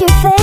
your face